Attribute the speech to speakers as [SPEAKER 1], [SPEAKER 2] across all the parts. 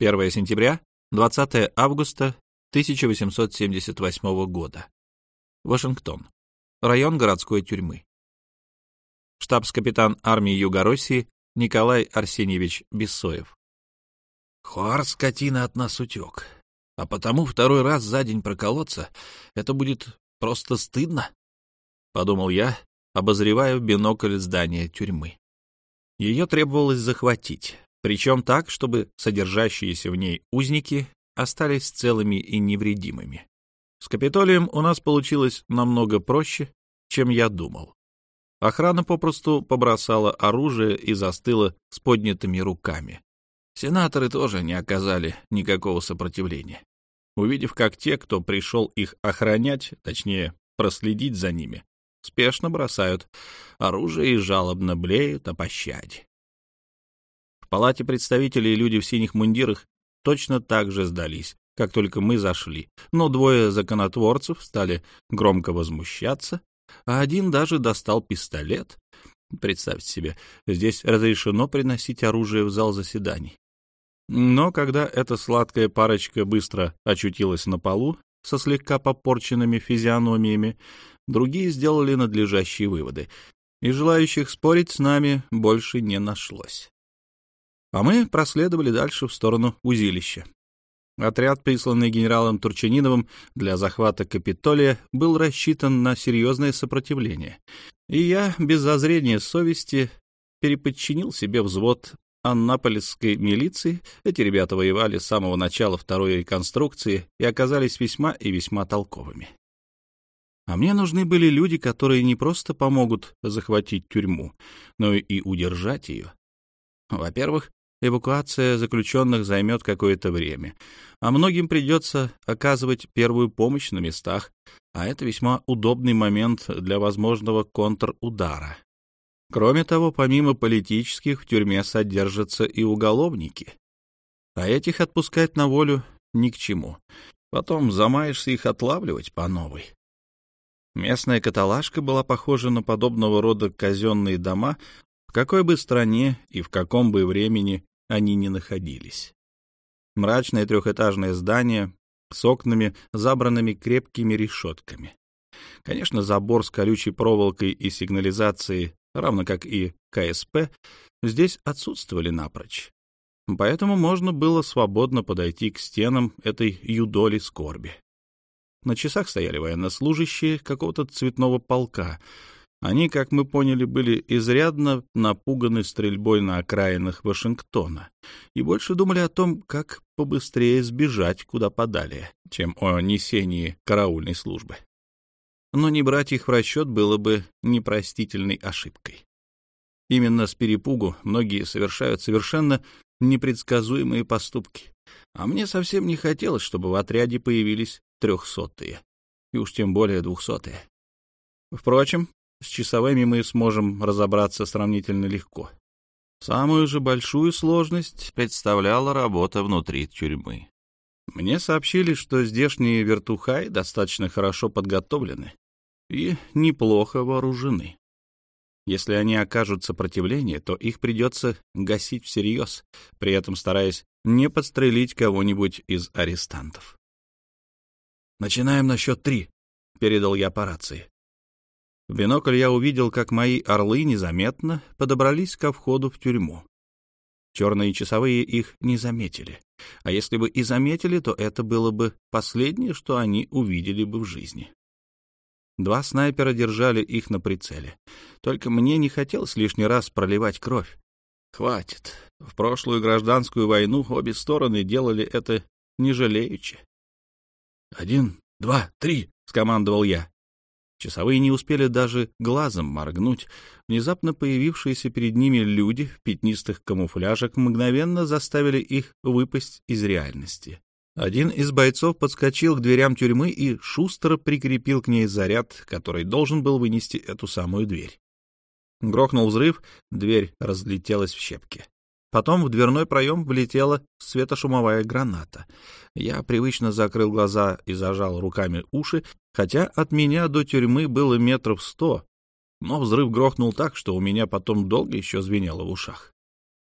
[SPEAKER 1] 1 сентября, 20 августа 1878 года. Вашингтон. Район городской тюрьмы. Штабс-капитан армии Юго-России Николай Арсеньевич Бессоев.
[SPEAKER 2] Хуар скотина от нас утек. А потому второй раз за день проколоться — это будет просто стыдно, — подумал я, обозревая в бинокль здание тюрьмы. Ее требовалось захватить, причем так, чтобы содержащиеся в ней узники остались целыми и невредимыми. С Капитолием у нас получилось намного проще, чем я думал. Охрана попросту побросала оружие и застыла с поднятыми руками. Сенаторы тоже не оказали никакого сопротивления. Увидев, как те, кто пришел их охранять, точнее, проследить за ними, спешно бросают оружие и жалобно блеют о пощаде. Палате представителей люди в синих мундирах точно так же сдались, как только мы зашли, но двое законотворцев стали громко возмущаться, а один даже достал пистолет. Представьте себе, здесь разрешено приносить оружие в зал заседаний. Но когда эта сладкая парочка быстро очутилась на полу со слегка попорченными физиономиями, другие сделали надлежащие выводы, и желающих спорить с нами больше не нашлось. А мы проследовали дальше в сторону узилища. Отряд, присланный генералом Турчаниновым для захвата Капитолия, был рассчитан на серьезное сопротивление, и я, без зазрения совести, переподчинил себе взвод аннаполисской милиции. Эти ребята воевали с самого начала второй реконструкции и оказались весьма и весьма толковыми. А мне нужны были люди, которые не просто помогут захватить тюрьму, но и удержать ее. Во-первых, Эвакуация заключенных займет какое-то время, а многим придется оказывать первую помощь на местах, а это весьма удобный момент для возможного контрудара. Кроме того, помимо политических, в тюрьме содержатся и уголовники, а этих отпускать на волю ни к чему. Потом замаешься их отлавливать по новой. Местная каталажка была похожа на подобного рода казенные дома, в какой бы стране и в каком бы времени они не находились. Мрачное трехэтажное здание с окнами, забранными крепкими решетками. Конечно, забор с колючей проволокой и сигнализацией, равно как и КСП, здесь отсутствовали напрочь. Поэтому можно было свободно подойти к стенам этой юдоли скорби. На часах стояли военнослужащие какого-то цветного полка, они, как мы поняли, были изрядно напуганы стрельбой на окраинах Вашингтона и больше думали о том, как побыстрее сбежать куда подалее, чем о несении караульной службы. Но не брать их в расчет было бы непростительной ошибкой. Именно с перепугу многие совершают совершенно непредсказуемые поступки. А мне совсем не хотелось, чтобы в отряде появились трехсотые, и уж тем более двухсотые. Впрочем, с часовыми мы сможем разобраться сравнительно легко. Самую же большую сложность представляла работа внутри тюрьмы. Мне сообщили, что здешние вертухаи достаточно хорошо подготовлены и неплохо вооружены. Если они окажут сопротивление, то их придется гасить всерьез, при этом стараясь не подстрелить кого-нибудь из арестантов. «Начинаем на счет три», — передал я по рации. В бинокль я увидел, как мои орлы незаметно подобрались ко входу в тюрьму. Черные часовые их не заметили. А если бы и заметили, то это было бы последнее, что они увидели бы в жизни. Два снайпера держали их на прицеле. Только мне не хотелось лишний раз проливать кровь. Хватит. В прошлую гражданскую войну обе стороны делали это не жалеючи. «Один, два, три!» — скомандовал я. Часовые не успели даже глазом моргнуть. Внезапно появившиеся перед ними люди в пятнистых камуфляжах мгновенно заставили их выпасть из реальности. Один из бойцов подскочил к дверям тюрьмы и шустро прикрепил к ней заряд, который должен был вынести эту самую дверь. Грохнул взрыв, дверь разлетелась в щепки. Потом в дверной проем влетела светошумовая граната. Я привычно закрыл глаза и зажал руками уши, хотя от меня до тюрьмы было метров сто, но взрыв грохнул так, что у меня потом долго еще звенело в ушах.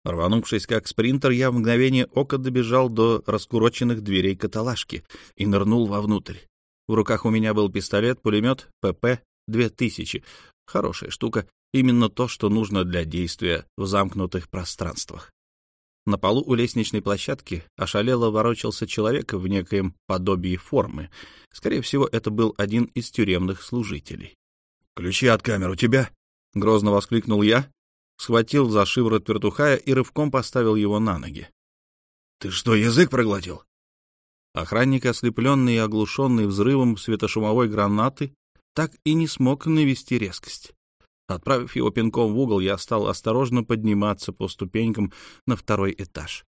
[SPEAKER 1] Рванувшись как спринтер, я в мгновение ока добежал до раскуроченных дверей каталажки и нырнул вовнутрь. В руках у меня был пистолет-пулемет ПП-2000. Хорошая штука, именно то, что нужно для действия в замкнутых пространствах. На полу у лестничной площадки ошалело ворочался человек в некоем подобии формы. Скорее всего, это был один из тюремных служителей.
[SPEAKER 2] «Ключи от камер у тебя?» — грозно воскликнул я, схватил за шиворот вертухая и рывком поставил его на ноги. «Ты что, язык проглотил?»
[SPEAKER 1] Охранник, ослепленный и оглушенный взрывом светошумовой гранаты, так и не смог навести резкость. Отправив его пинком в угол, я стал осторожно подниматься по ступенькам на второй этаж.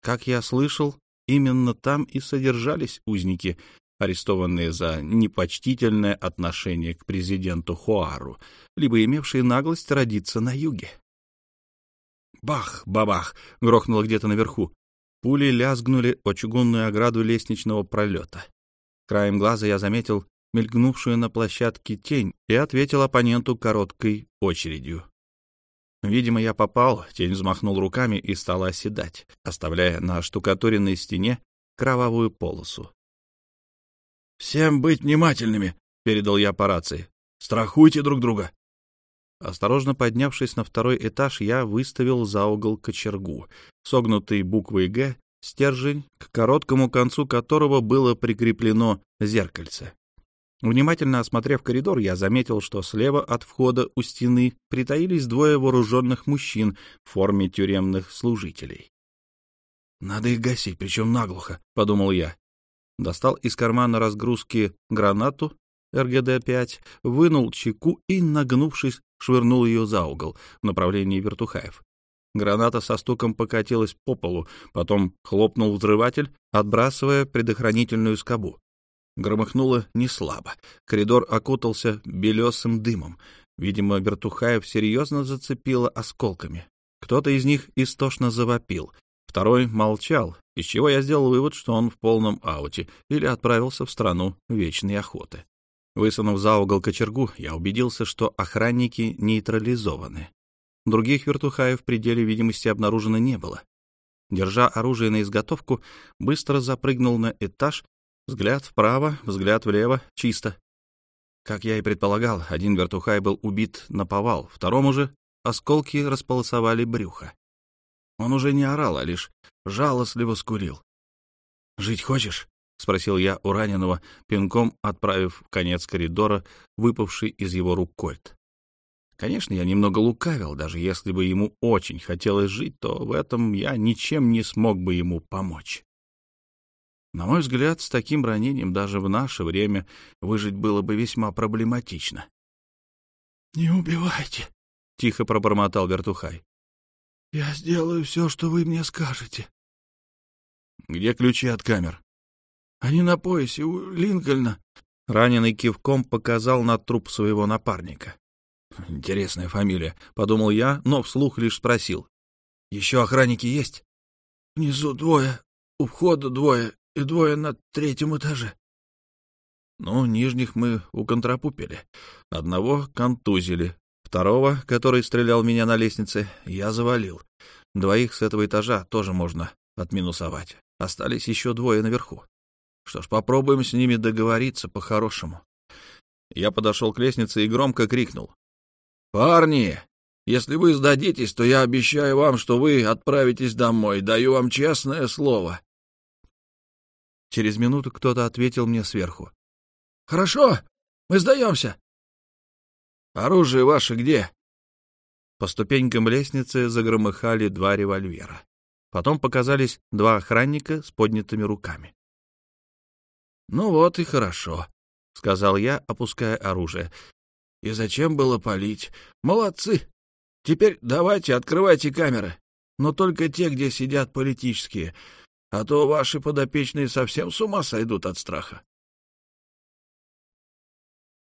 [SPEAKER 1] Как я слышал, именно там и содержались узники, арестованные за непочтительное отношение к президенту Хуару, либо имевшие наглость родиться на юге. Бах, бабах, грохнуло где-то наверху. Пули лязгнули о чугунную ограду лестничного пролета. Краем глаза я заметил мелькнувшую на площадке тень, и ответил оппоненту короткой очередью. Видимо, я попал, тень взмахнул руками и стала оседать, оставляя на штукатуренной стене кровавую полосу.
[SPEAKER 2] «Всем быть внимательными!» — передал я по рации. «Страхуйте друг друга!»
[SPEAKER 1] Осторожно поднявшись на второй этаж, я выставил за угол кочергу, согнутый буквой «Г», стержень, к короткому концу которого было прикреплено зеркальце. Внимательно осмотрев коридор, я заметил, что слева от входа у стены притаились двое вооруженных мужчин в форме тюремных служителей.
[SPEAKER 2] «Надо их гасить, причем наглухо», — подумал я.
[SPEAKER 1] Достал из кармана разгрузки гранату РГД-5, вынул чеку и, нагнувшись, швырнул ее за угол в направлении вертухаев. Граната со стуком покатилась по полу, потом хлопнул взрыватель, отбрасывая предохранительную скобу. Громыхнуло неслабо. Коридор окутался белесым дымом. Видимо, Вертухаев серьезно зацепило осколками. Кто-то из них истошно завопил. Второй молчал, из чего я сделал вывод, что он в полном ауте или отправился в страну вечной охоты. Высунув за угол кочергу, я убедился, что охранники нейтрализованы. Других вертухаев в пределе видимости обнаружено не было. Держа оружие на изготовку, быстро запрыгнул на этаж Взгляд вправо, взгляд влево, чисто. Как я и предполагал, один вертухай был убит на повал, второму же осколки располосовали брюхо. Он уже не орал, а лишь жалостливо скурил. «Жить хочешь?» — спросил я у раненого, пинком отправив в конец коридора выпавший из его рук кольт. Конечно, я немного лукавил, даже если бы ему очень хотелось жить, то в этом я ничем не смог бы ему помочь. На мой взгляд, с таким ранением даже в наше время выжить было бы весьма проблематично.
[SPEAKER 3] — Не убивайте, — тихо пробормотал Вертухай. — Я сделаю все, что вы мне скажете.
[SPEAKER 2] — Где ключи от камер?
[SPEAKER 3] — Они на поясе у Линкольна.
[SPEAKER 1] Раненый кивком показал на труп своего напарника.
[SPEAKER 2] Интересная фамилия, — подумал я, но вслух лишь спросил. — Еще охранники есть?
[SPEAKER 3] — Внизу двое, у входа двое, и двое на третьем этаже.
[SPEAKER 1] Ну, нижних мы уконтрапупили. Одного контузили, второго, который стрелял меня на лестнице, я завалил. Двоих с этого этажа тоже можно отминусовать. Остались еще двое наверху. Что ж, попробуем с ними договориться по-хорошему. Я подошел к лестнице и громко крикнул. «Парни, если вы сдадитесь, то я обещаю вам, что вы отправитесь домой. Даю вам честное слово. Через минуту кто-то ответил мне сверху.
[SPEAKER 3] — Хорошо, мы сдаемся.
[SPEAKER 1] — Оружие ваше где? По ступенькам лестницы загромыхали два револьвера. Потом показались два охранника с поднятыми руками. — Ну вот и хорошо, — сказал я, опуская оружие. — И зачем было палить? Молодцы! Теперь давайте открывайте камеры, но только те, где сидят политические а то ваши подопечные совсем с ума сойдут от страха.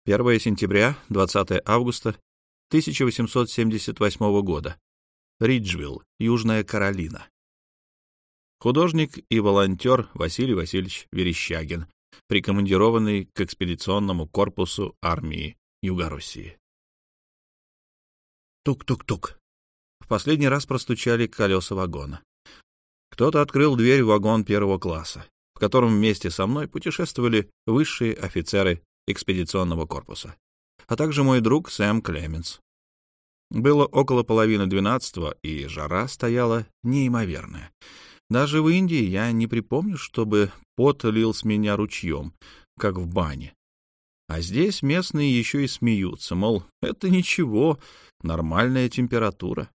[SPEAKER 1] 1 сентября, 20 августа 1878 года. Риджвилл, Южная Каролина. Художник и волонтер Василий Васильевич Верещагин, прикомандированный к экспедиционному корпусу армии Юго-России. Тук-тук-тук последний раз простучали колеса вагона. Кто-то открыл дверь в вагон первого класса, в котором вместе со мной путешествовали высшие офицеры экспедиционного корпуса, а также мой друг Сэм Клеменс. Было около половины двенадцатого, и жара стояла неимоверная. Даже в Индии я не припомню, чтобы пот лил с меня ручьем, как в бане. А здесь местные еще и смеются, мол, это ничего, нормальная температура.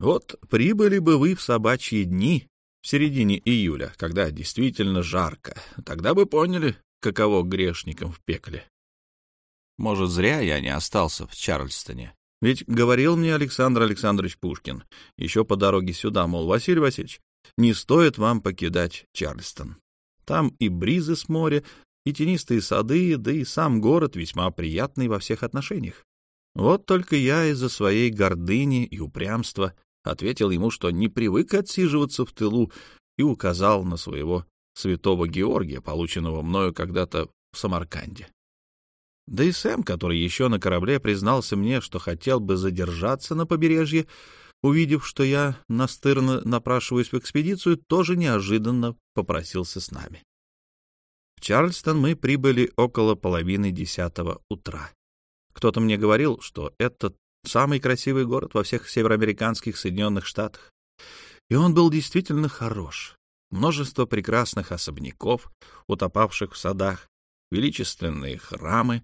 [SPEAKER 1] Вот прибыли бы вы в собачьи дни в середине июля, когда действительно жарко, тогда бы поняли, каково грешникам в пекле. Может, зря я не остался в Чарльстоне. Ведь говорил мне Александр Александрович Пушкин еще по дороге сюда, мол, Василий Васильевич, не стоит вам покидать Чарльстон. Там и бризы с моря, и тенистые сады, да и сам город весьма приятный во всех отношениях. Вот только я из-за своей гордыни и упрямства ответил ему, что не привык отсиживаться в тылу, и указал на своего святого Георгия, полученного мною когда-то в Самарканде. Да и Сэм, который еще на корабле признался мне, что хотел бы задержаться на побережье, увидев, что я настырно напрашиваюсь в экспедицию, тоже неожиданно попросился с нами. В Чарльстон мы прибыли около половины десятого утра. Кто-то мне говорил, что это самый красивый город во всех североамериканских Соединенных Штатах. И он был действительно хорош. Множество прекрасных особняков, утопавших в садах, величественные храмы,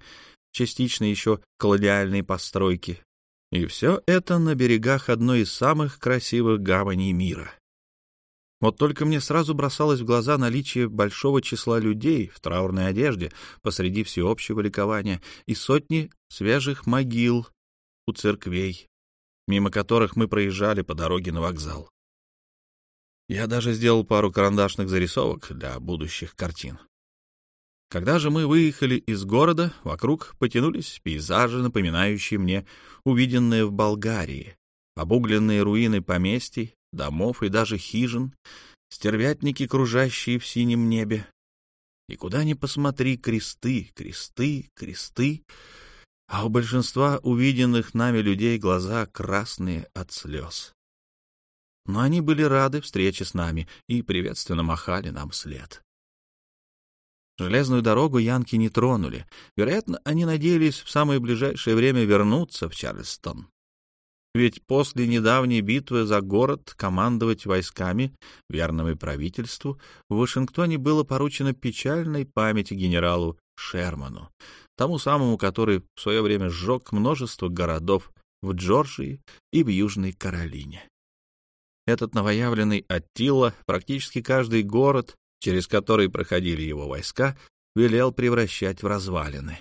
[SPEAKER 1] частично еще колониальные постройки. И все это на берегах одной из самых красивых гаваней мира. Вот только мне сразу бросалось в глаза наличие большого числа людей в траурной одежде посреди всеобщего ликования и сотни свежих могил у церквей, мимо которых мы проезжали по дороге на вокзал. Я даже сделал пару карандашных зарисовок для будущих картин. Когда же мы выехали из города, вокруг потянулись пейзажи, напоминающие мне увиденные в Болгарии, обугленные руины поместий, домов и даже хижин, стервятники, кружащие в синем небе. И куда ни посмотри, кресты, кресты, кресты, а у большинства увиденных нами людей глаза красные от слез. Но они были рады встрече с нами и приветственно махали нам след. Железную дорогу янки не тронули. Вероятно, они надеялись в самое ближайшее время вернуться в Чарльстон. Ведь после недавней битвы за город командовать войсками, верными правительству, в Вашингтоне было поручено печальной памяти генералу Шерману, тому самому, который в свое время сжег множество городов в Джорджии и в Южной Каролине. Этот новоявленный Аттила практически каждый город через который проходили его войска, велел превращать в развалины.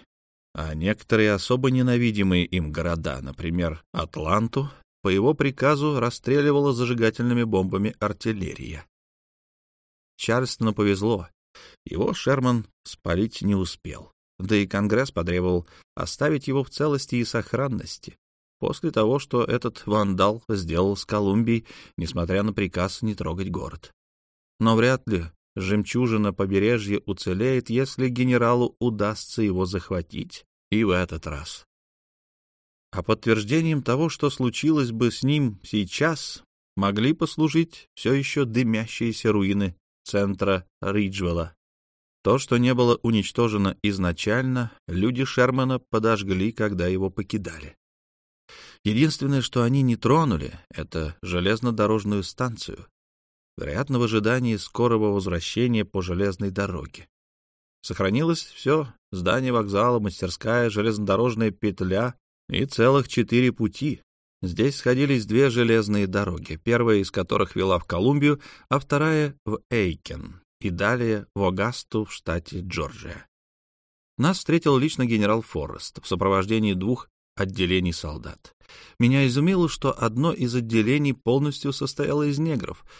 [SPEAKER 1] А некоторые особо ненавидимые им города, например, Атланту, по его приказу расстреливала зажигательными бомбами артиллерия. Чарльстону повезло. Его Шерман спалить не успел. Да и Конгресс потребовал оставить его в целости и сохранности, после того, что этот вандал сделал с Колумбией, несмотря на приказ не трогать город. Но вряд ли жемчужина побережья уцелеет, если генералу удастся его захватить. И в этот раз. А подтверждением того, что случилось бы с ним сейчас, могли послужить все еще дымящиеся руины центра Риджвелла. То, что не было уничтожено изначально, люди Шермана подожгли, когда его покидали. Единственное, что они не тронули, — это железнодорожную станцию, вероятно, в ожидании скорого возвращения по железной дороге. Сохранилось все — здание вокзала, мастерская, железнодорожная петля и целых четыре пути. Здесь сходились две железные дороги, первая из которых вела в Колумбию, а вторая — в Эйкен и далее в Огасту в штате Джорджия. Нас встретил лично генерал Форест в сопровождении двух отделений солдат. Меня изумило, что одно из отделений полностью состояло из негров —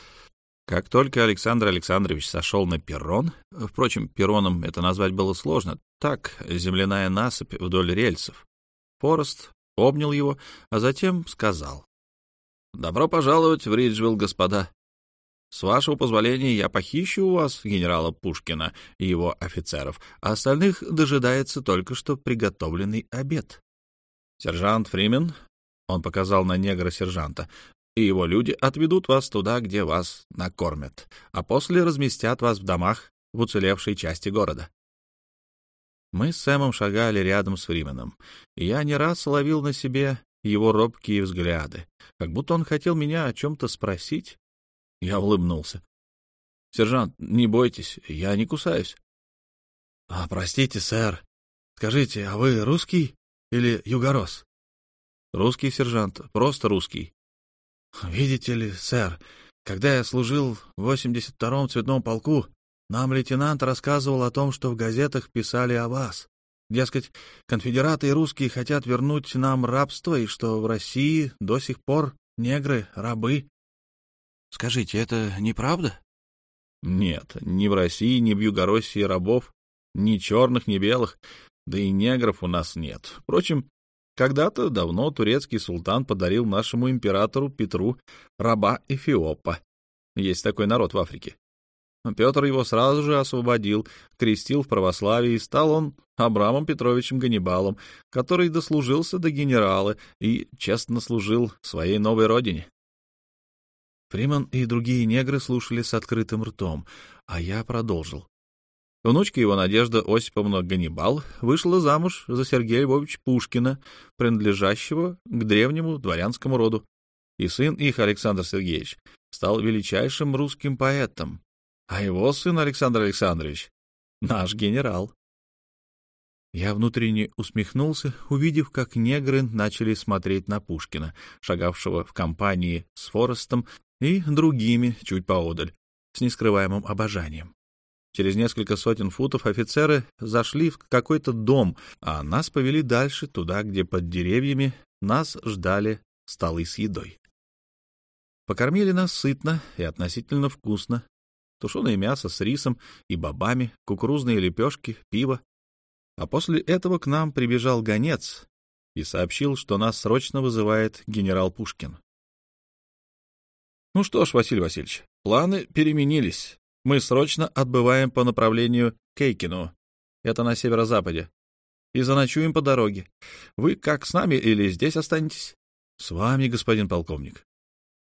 [SPEAKER 1] как только Александр Александрович сошел на перрон, впрочем, перроном это назвать было сложно, так, земляная насыпь вдоль рельсов, Форест обнял его, а затем сказал. «Добро пожаловать в Риджвилл, господа. С вашего позволения я похищу у вас генерала Пушкина и его офицеров, а остальных дожидается только что приготовленный обед. Сержант Фримен, он показал на негра сержанта, и его люди отведут вас туда, где вас накормят, а после разместят вас в домах в уцелевшей части города. Мы с Сэмом шагали рядом с Фрименом, и я не раз ловил на себе его робкие взгляды, как будто он хотел меня о чем-то спросить. Я улыбнулся. — Сержант, не бойтесь, я не кусаюсь. — А, простите, сэр. Скажите, а вы русский или югорос? — Русский, сержант, просто русский. — Видите ли, сэр, когда я служил в 82-м цветном полку, нам лейтенант рассказывал о том, что в газетах писали о вас. Дескать, конфедераты и русские хотят вернуть нам рабство, и что в России до сих пор негры — рабы. Скажите, это неправда? Нет, ни в России, ни в Югороссии рабов, ни черных, ни белых, да и негров у нас нет. Впрочем, когда-то давно турецкий султан подарил нашему императору Петру раба Эфиопа. Есть такой народ в Африке. Петр его сразу же освободил, крестил в православии, и стал он Абрамом Петровичем Ганнибалом, который дослужился до генерала и честно служил своей новой родине. Фриман и другие негры слушали с открытым ртом, а я продолжил. Внучка его, Надежда Осиповна Ганнибал, вышла замуж за Сергея Львовича Пушкина, принадлежащего к древнему дворянскому роду, и сын их, Александр Сергеевич, стал величайшим русским поэтом, а его сын Александр Александрович — наш генерал. Я внутренне усмехнулся, увидев, как негры начали смотреть на Пушкина, шагавшего в компании с Форестом и другими чуть поодаль, с нескрываемым обожанием. Через несколько сотен футов офицеры зашли в какой-то дом, а нас повели дальше, туда, где под деревьями нас ждали столы с едой. Покормили нас сытно и относительно вкусно, тушеное мясо с рисом и бобами, кукурузные лепешки, пиво. А после этого к нам прибежал гонец и сообщил, что нас срочно вызывает генерал Пушкин. Ну что ж, Василий Васильевич, планы переменились. Мы срочно отбываем по направлению Кейкину. Это на северо-западе. И заночуем по дороге. Вы как с нами или здесь останетесь? С вами, господин полковник.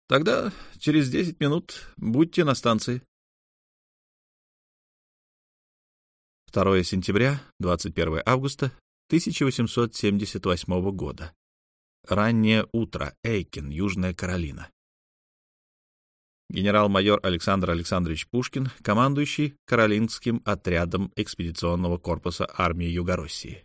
[SPEAKER 1] Тогда через десять минут будьте на станции. 2 сентября, 21 августа 1878 года. Раннее утро. Эйкин, Южная Каролина. Генерал-майор Александр Александрович Пушкин, командующий Каролинским отрядом экспедиционного корпуса армии Югороссии.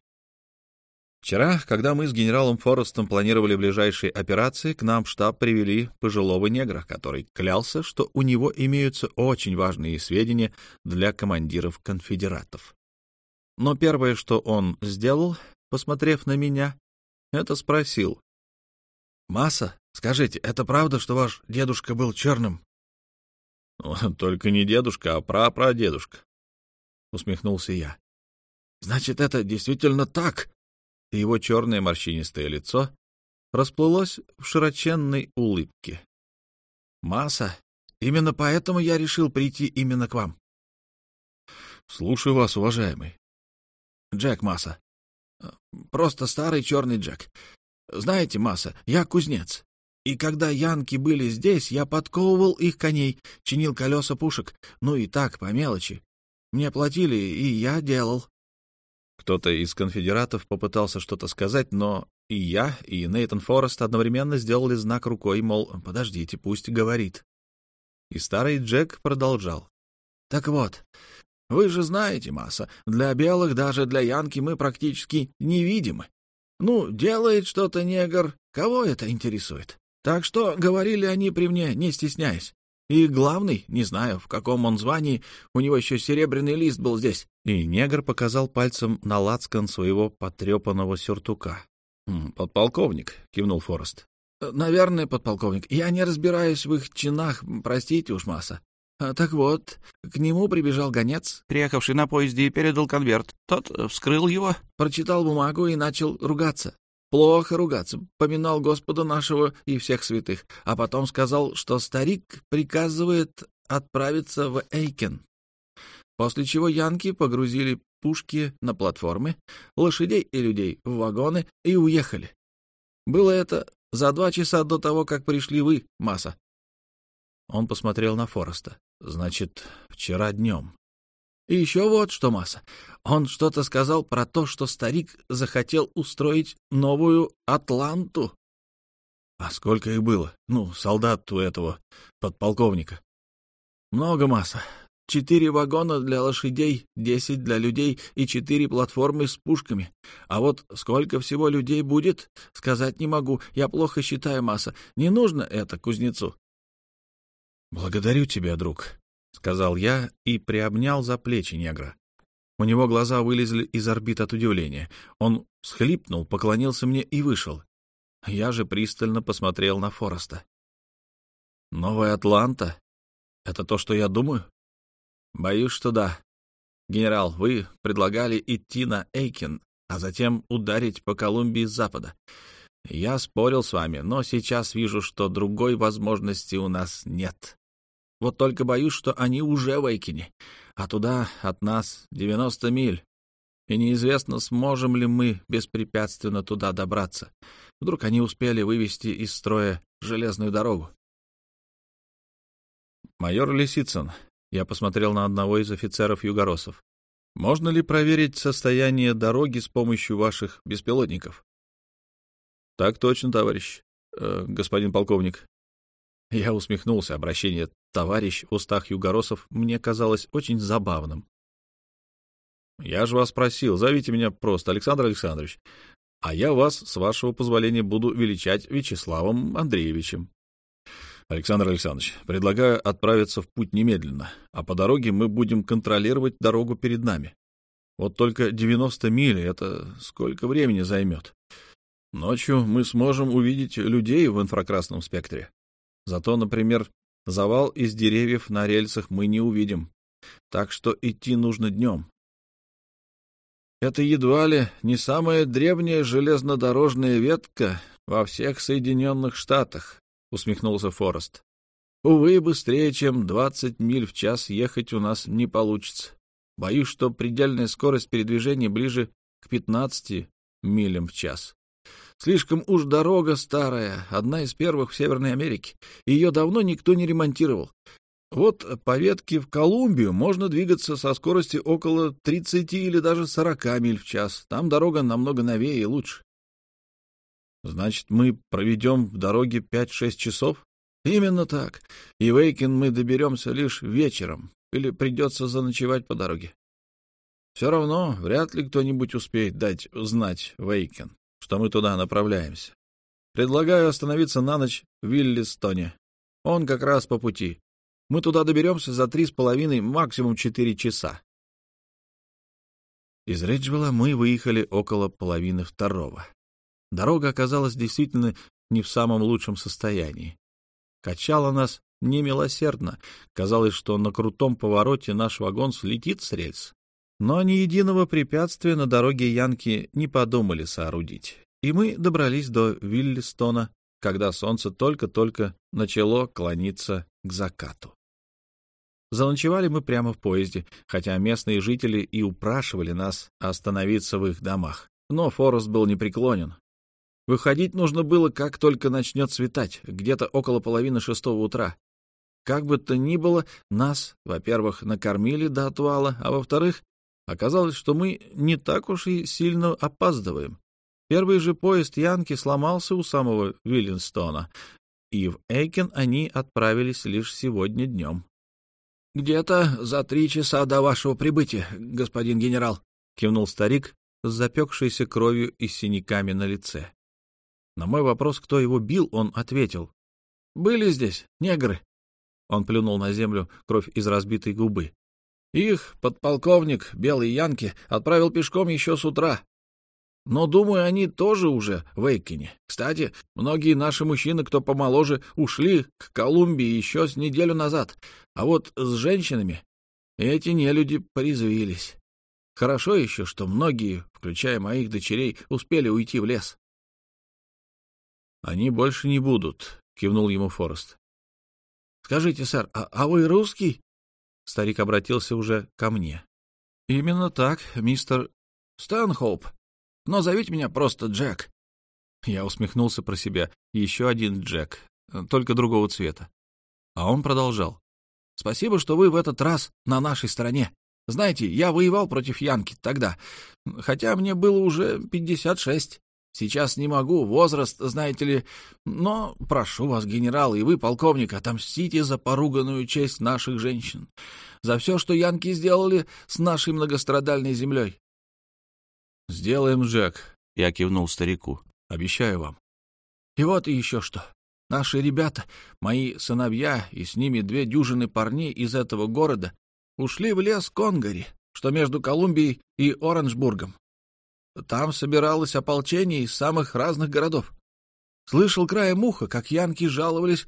[SPEAKER 1] Вчера, когда мы с генералом Форестом планировали ближайшие операции, к нам в штаб привели пожилого негра, который клялся, что у него имеются очень важные сведения для командиров конфедератов. Но первое, что он сделал, посмотрев на меня, это спросил. «Масса, скажите, это правда, что ваш дедушка был черным?» «Только не дедушка, а прапрадедушка», — усмехнулся я. «Значит, это действительно так?» И его черное морщинистое лицо расплылось в широченной улыбке. «Масса, именно поэтому я решил прийти именно к вам». «Слушаю вас, уважаемый». Джек Масса. Просто старый черный Джек. Знаете, Масса, я кузнец. И когда янки были здесь, я подковывал их коней, чинил колеса пушек, ну и так, по мелочи. Мне платили, и я делал. Кто-то из конфедератов попытался что-то сказать, но и я, и Нейтан Форест одновременно сделали знак рукой, мол, подождите, пусть говорит. И старый Джек продолжал. Так вот, вы же знаете, Масса, для белых, даже для янки мы практически невидимы. Ну, делает что-то негр, кого это интересует? Так что говорили они при мне, не стесняясь. И главный, не знаю, в каком он звании, у него еще серебряный лист был здесь. И негр показал пальцем на лацкан своего потрепанного сюртука. «Подполковник», — кивнул Форест. «Наверное, подполковник. Я не разбираюсь в их чинах, простите уж, Масса. А, так вот, к нему прибежал гонец, приехавший на поезде, и передал конверт. Тот вскрыл его, прочитал бумагу и начал ругаться. Плохо ругаться, поминал Господа нашего и всех святых, а потом сказал, что старик приказывает отправиться в Эйкен. После чего янки погрузили пушки на платформы, лошадей и людей в вагоны и уехали. Было это
[SPEAKER 2] За два часа до того, как пришли вы, Масса. Он посмотрел на Фореста. Значит, вчера днем. И еще вот что, Масса. Он что-то сказал про то, что старик захотел устроить новую Атланту. А сколько их было? Ну, солдат у этого подполковника. Много масса. Четыре вагона для лошадей, десять для людей и четыре платформы с пушками. А вот сколько всего людей будет, сказать не могу. Я плохо считаю масса. Не нужно это кузнецу. — Благодарю тебя, друг, — сказал я и приобнял за плечи негра. У него глаза вылезли из орбит от удивления. Он схлипнул, поклонился мне и вышел. Я же пристально посмотрел на Фореста. «Новая Атланта? Это то, что я думаю?» «Боюсь, что да. Генерал, вы предлагали идти на Эйкин, а затем ударить по Колумбии с запада. Я спорил с вами, но сейчас вижу, что другой возможности у нас нет. Вот только боюсь, что они уже в Эйкине, а туда от нас 90 миль, и неизвестно, сможем ли мы беспрепятственно туда добраться. Вдруг они успели вывести из строя железную дорогу. «Майор Лисицын», — я посмотрел на одного из офицеров югоросов, — «можно ли проверить состояние дороги с помощью ваших беспилотников?» «Так точно, товарищ, э, господин полковник». Я усмехнулся, обращение «товарищ» в устах югоросов мне казалось очень забавным. «Я же вас просил, зовите меня просто Александр Александрович а я вас, с вашего позволения, буду величать Вячеславом Андреевичем. Александр Александрович, предлагаю отправиться в путь немедленно, а по дороге мы будем контролировать дорогу перед нами. Вот только 90 миль — это сколько времени займет? Ночью мы сможем увидеть людей в инфракрасном спектре. Зато, например, завал из деревьев на рельсах мы не увидим. Так что идти нужно днем, это едва ли не самая древняя железнодорожная ветка во всех Соединенных Штатах, — усмехнулся Форест. Увы, быстрее, чем 20 миль в час ехать у нас не получится. Боюсь, что предельная скорость передвижения ближе к 15 милям в час. Слишком уж дорога старая, одна из первых в Северной Америке. Ее давно никто не ремонтировал. Вот по ветке в Колумбию можно двигаться со скоростью около 30 или даже 40 миль в час. Там дорога намного новее и лучше. Значит, мы проведем в дороге 5-6 часов? Именно так. И в Эйкен мы доберемся лишь вечером. Или придется заночевать по дороге. Все равно вряд ли кто-нибудь успеет дать знать в Эйкен, что мы туда направляемся. Предлагаю остановиться на ночь в Виллистоне. Он как раз по пути. Мы туда доберемся за три с половиной, максимум четыре часа. Из Реджвелла мы выехали около половины второго. Дорога оказалась действительно не в самом лучшем состоянии. Качала нас немилосердно. Казалось, что на крутом повороте наш вагон слетит с рельс. Но ни единого препятствия на дороге Янки не подумали соорудить. И мы добрались до Виллистона, когда солнце только-только начало клониться к закату. Заночевали мы прямо в поезде, хотя местные жители и упрашивали нас остановиться в их домах. Но Форест был непреклонен. Выходить нужно было, как только начнет светать, где-то около половины шестого утра. Как бы то ни было, нас, во-первых, накормили до отвала, а во-вторых, оказалось, что мы не так уж и сильно опаздываем. Первый же поезд Янки сломался у самого Виллинстона, и в Эйкен они отправились лишь сегодня днем. — Где-то за три часа до вашего прибытия, господин генерал, — кивнул старик с запекшейся кровью и синяками на лице. На мой вопрос, кто его бил, он ответил. — Были здесь негры. Он плюнул на землю кровь из разбитой губы. Их подполковник Белый Янки отправил пешком еще с утра. Но, думаю, они тоже уже в Эйкине. Кстати, многие наши мужчины, кто помоложе, ушли к Колумбии еще с неделю назад. А вот с женщинами эти нелюди порезвились. Хорошо еще, что многие, включая моих дочерей, успели уйти в лес. — Они больше не будут, — кивнул ему Форест. — Скажите, сэр, а, а вы русский? Старик обратился уже ко мне. — Именно так, мистер Стэнхоуп. Но зовите меня просто Джек.
[SPEAKER 1] Я усмехнулся про себя. Еще один Джек, только другого цвета. А он продолжал. «Спасибо, что вы в этот раз на нашей стороне. Знаете, я воевал против Янки тогда, хотя мне было уже 56. Сейчас не могу, возраст, знаете ли, но прошу вас, генерал, и вы, полковник, отомстите за поруганную честь наших женщин, за все, что янки сделали с нашей многострадальной землей. — Сделаем, Джек, — я кивнул старику, — обещаю вам. И вот еще что. Наши ребята, мои сыновья и с ними две дюжины парней из этого города ушли в лес Конгари, что между Колумбией и Оранжбургом. Там собиралось ополчение из самых разных городов. Слышал краем уха, как янки жаловались,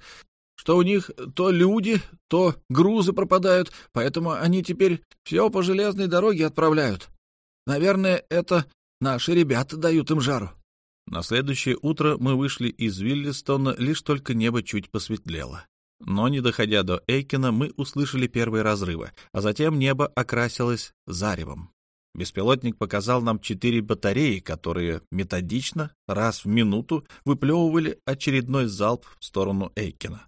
[SPEAKER 1] что у них то люди, то грузы пропадают, поэтому они теперь все по железной дороге отправляют. Наверное, это наши ребята дают им жару. На следующее утро мы вышли из Виллистона, лишь только небо чуть посветлело. Но, не доходя до Эйкена, мы услышали первые разрывы, а затем небо окрасилось заревом. Беспилотник показал нам четыре батареи, которые методично, раз в минуту, выплевывали очередной залп в сторону Эйкена.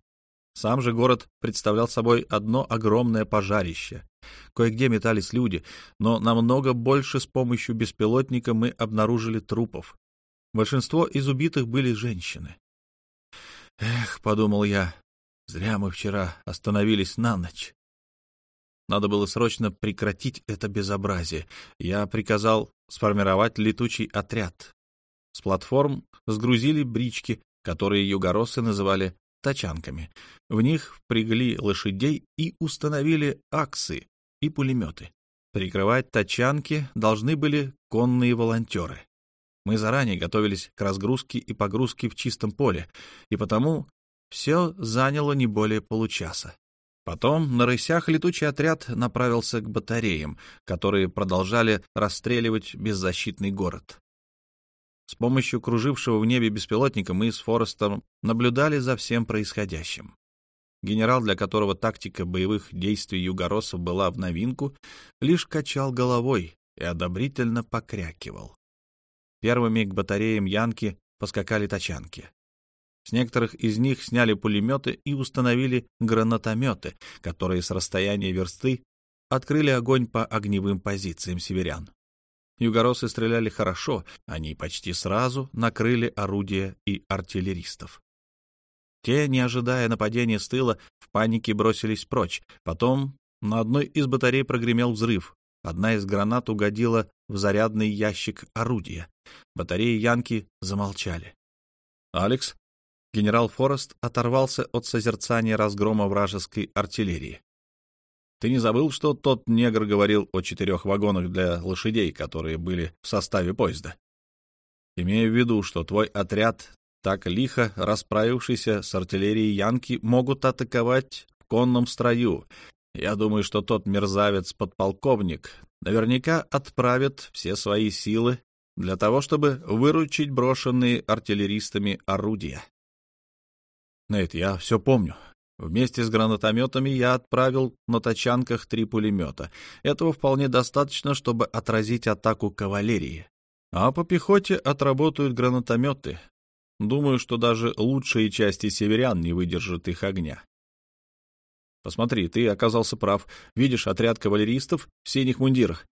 [SPEAKER 1] Сам же город представлял собой одно огромное пожарище. Кое-где метались люди, но намного больше с помощью беспилотника мы обнаружили трупов. Большинство из убитых были женщины. «Эх», — подумал я, — «зря мы вчера остановились на ночь». Надо было срочно прекратить это безобразие. Я приказал сформировать летучий отряд. С платформ сгрузили брички, которые югоросы называли тачанками. В них впрягли лошадей и установили аксы и пулеметы. Прикрывать тачанки должны были конные волонтеры. Мы заранее готовились к разгрузке и погрузке в чистом поле, и потому все заняло не более получаса. Потом на рысях летучий отряд направился к батареям, которые продолжали расстреливать беззащитный город. С помощью кружившего в небе беспилотника мы с Форестом наблюдали за всем происходящим. Генерал, для которого тактика боевых действий югоросов была в новинку, лишь качал головой и одобрительно покрякивал. Первыми к батареям Янки поскакали тачанки. С некоторых из них сняли пулеметы и установили гранатометы, которые с расстояния версты открыли огонь по огневым позициям северян. Югоросы стреляли хорошо, они почти сразу накрыли орудия и артиллеристов. Те, не ожидая нападения с тыла, в панике бросились прочь. Потом на одной из батарей прогремел взрыв. Одна из гранат угодила в зарядный ящик орудия. Батареи Янки замолчали. «Алекс?» Генерал Форест оторвался от созерцания разгрома вражеской артиллерии. «Ты не забыл, что тот негр говорил о четырех вагонах для лошадей, которые были в составе поезда? Имея в виду, что твой отряд, так лихо расправившийся с артиллерией Янки, могут атаковать в конном строю. Я думаю, что тот мерзавец-подполковник наверняка отправит все свои силы для того, чтобы выручить брошенные артиллеристами орудия. Нейт, я все помню. Вместе с гранатометами я отправил на тачанках три пулемета. Этого вполне достаточно, чтобы отразить атаку кавалерии. А по пехоте отработают гранатометы. Думаю, что даже лучшие части северян не выдержат их огня. Посмотри, ты оказался прав. Видишь отряд кавалеристов в синих мундирах.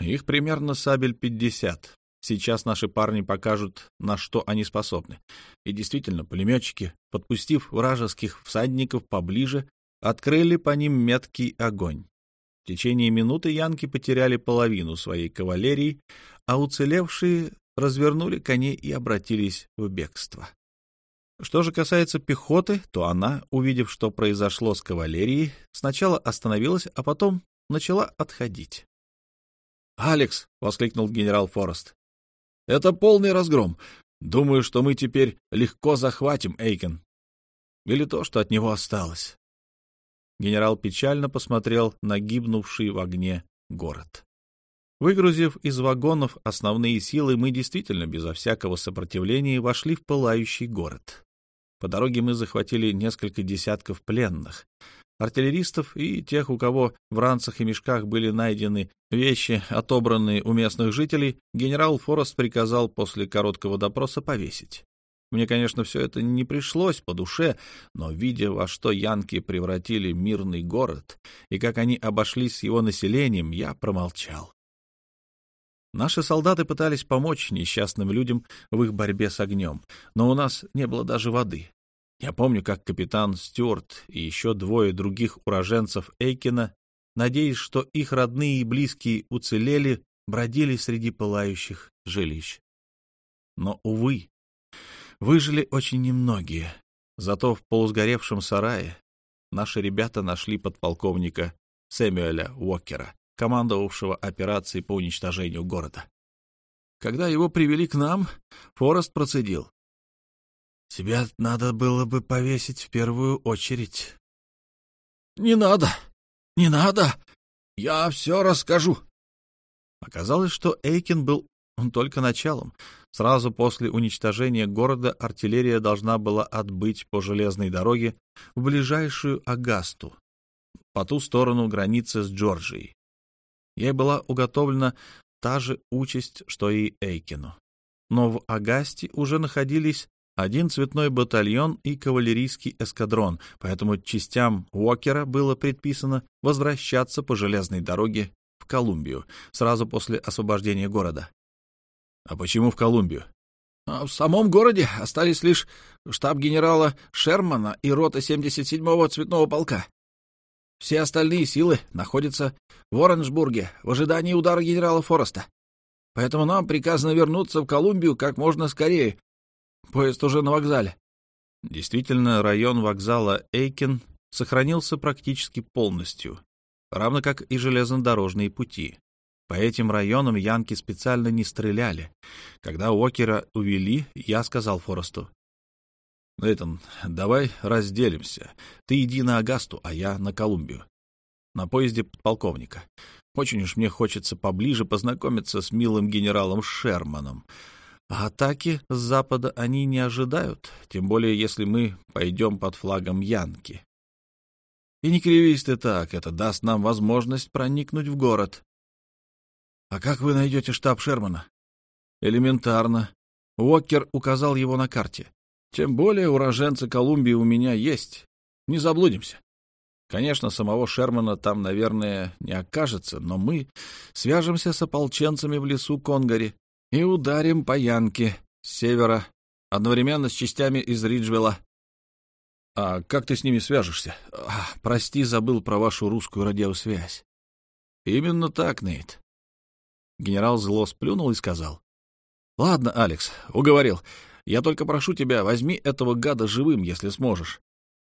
[SPEAKER 1] Их примерно сабель пятьдесят. Сейчас наши парни покажут, на что они способны. И действительно, пулеметчики, подпустив вражеских всадников поближе, открыли по ним меткий огонь. В течение минуты янки потеряли половину своей кавалерии, а уцелевшие развернули коней и обратились в бегство. Что же касается пехоты, то она, увидев, что произошло с кавалерией, сначала остановилась, а потом начала отходить. «Алекс!» — воскликнул генерал Форест. Это полный разгром. Думаю, что мы теперь легко захватим Эйкен. Или то, что от него осталось. Генерал печально посмотрел на гибнувший в огне город. Выгрузив из вагонов основные силы, мы действительно безо всякого сопротивления вошли в пылающий город. По дороге мы захватили несколько десятков пленных артиллеристов и тех, у кого в ранцах и мешках были найдены вещи, отобранные у местных жителей, генерал Форест приказал после короткого допроса повесить. Мне, конечно, все это не пришлось по душе, но, видя, во что янки превратили мирный город и как они обошлись с его населением, я промолчал. Наши солдаты пытались помочь несчастным людям в их борьбе с огнем, но у нас не было даже воды. Я помню, как капитан Стюарт и еще двое других уроженцев Эйкина, надеясь, что их родные и близкие уцелели, бродили среди пылающих жилищ. Но, увы, выжили очень немногие. Зато в полусгоревшем сарае наши ребята нашли подполковника Сэмюэля Уокера, командовавшего операцией по уничтожению города. Когда его привели к нам, Форест процедил. «Тебя надо было бы повесить в первую очередь».
[SPEAKER 2] «Не надо! Не надо! Я все расскажу!»
[SPEAKER 1] Оказалось, что Эйкин был только началом. Сразу после уничтожения города артиллерия должна была отбыть по железной дороге в ближайшую Агасту, по ту сторону границы с Джорджией. Ей была уготовлена та же участь, что и Эйкину. Но в Агасте уже находились один цветной батальон и кавалерийский эскадрон, поэтому частям Уокера было предписано возвращаться по железной дороге в Колумбию сразу после освобождения города. А почему в Колумбию?
[SPEAKER 2] А в самом городе остались лишь штаб генерала Шермана и рота 77-го цветного полка. Все остальные силы находятся в Оранжбурге в ожидании удара генерала Фореста. Поэтому нам приказано вернуться в Колумбию как можно скорее. Поезд уже на вокзале.
[SPEAKER 1] Действительно, район вокзала Эйкен сохранился практически полностью, равно как и железнодорожные пути. По этим районам янки специально не стреляли. Когда Уокера увели, я сказал Форесту. «Нейтан, давай разделимся. Ты иди на Агасту, а я на Колумбию. На поезде полковника. Очень уж мне хочется поближе познакомиться с милым генералом Шерманом. А атаки с запада они не ожидают, тем более если мы пойдем под флагом Янки. И не кривись ты так, это даст нам возможность проникнуть в город. «А как вы найдете штаб Шермана?» «Элементарно. Уокер указал его на карте. Тем более уроженцы Колумбии у меня есть. Не заблудимся. Конечно, самого Шермана там, наверное, не окажется, но мы свяжемся с ополченцами в лесу Конгари и ударим по Янке с севера, одновременно с частями из Риджвелла. А как ты с ними свяжешься? А, прости, забыл про вашу русскую радиосвязь. Именно так, Нейт. Генерал зло сплюнул и сказал. — Ладно, Алекс, уговорил. Я только прошу тебя, возьми этого гада живым, если сможешь.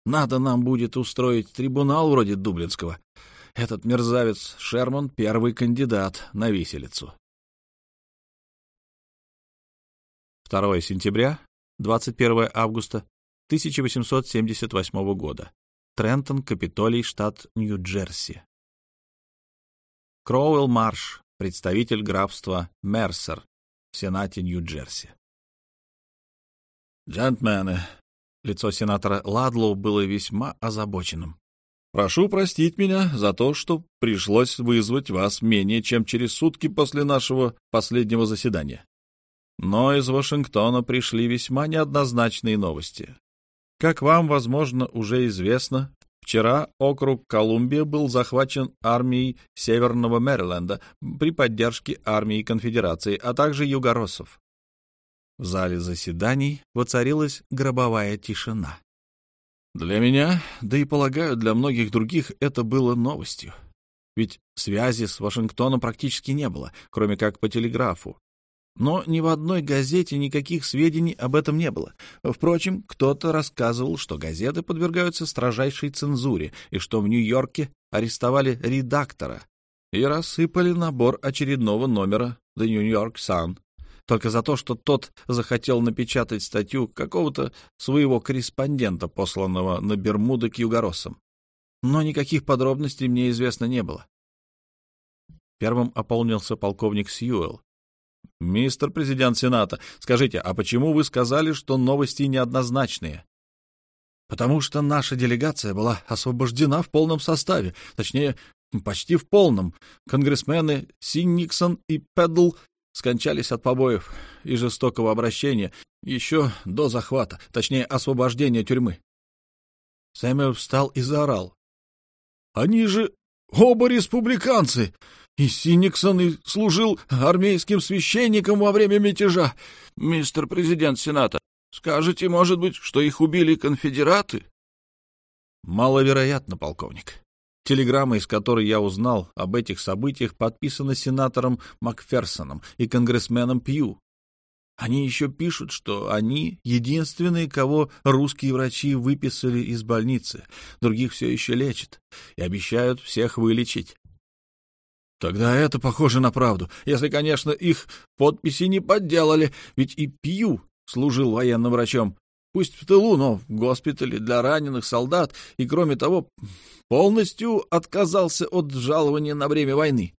[SPEAKER 1] Надо нам будет устроить трибунал вроде Дублинского. Этот мерзавец Шерман — первый кандидат на виселицу. 2 сентября, 21 августа 1878 года. Трентон, Капитолий, штат Нью-Джерси. Кроуэлл Марш, представитель графства Мерсер в Сенате Нью-Джерси. «Джентльмены», — лицо сенатора Ладлоу было весьма озабоченным. «Прошу простить меня за то, что пришлось вызвать вас менее чем через сутки после нашего последнего заседания. Но из Вашингтона пришли весьма неоднозначные новости. Как вам, возможно, уже известно, Вчера округ Колумбия был захвачен армией Северного Мэриленда при поддержке армии Конфедерации, а также югороссов. В зале заседаний воцарилась гробовая тишина. Для меня, да и, полагаю, для многих других это было новостью. Ведь связи с Вашингтоном практически не было, кроме как по телеграфу, но ни в одной газете никаких сведений об этом не было. Впрочем, кто-то рассказывал, что газеты подвергаются строжайшей цензуре и что в Нью-Йорке арестовали редактора и рассыпали набор очередного номера The New York Sun только за то, что тот захотел напечатать статью какого-то своего корреспондента, посланного на Бермуды к югороссам. Но никаких подробностей мне известно не было. Первым ополнился полковник Сьюэлл, «Мистер президент Сената, скажите, а почему вы сказали, что новости неоднозначные?» «Потому что наша делегация была освобождена в полном составе, точнее, почти в полном. Конгрессмены Синниксон и Педл
[SPEAKER 2] скончались от побоев и жестокого обращения еще до захвата, точнее, освобождения тюрьмы. Сэмюэл встал и заорал. «Они же оба республиканцы! И Синиксон и служил армейским священником во время мятежа. Мистер президент Сената, скажете, может быть, что их убили конфедераты?» «Маловероятно, полковник. Телеграмма, из которой я узнал об этих событиях, подписана сенатором Макферсоном и конгрессменом Пью. Они еще пишут, что они единственные, кого русские врачи выписали из больницы, других все еще лечат, и обещают всех вылечить. Тогда это похоже на правду, если, конечно, их подписи не подделали, ведь и Пью служил военным врачом, пусть в тылу, но в госпитале для раненых солдат, и, кроме того, полностью отказался от жалования на время войны.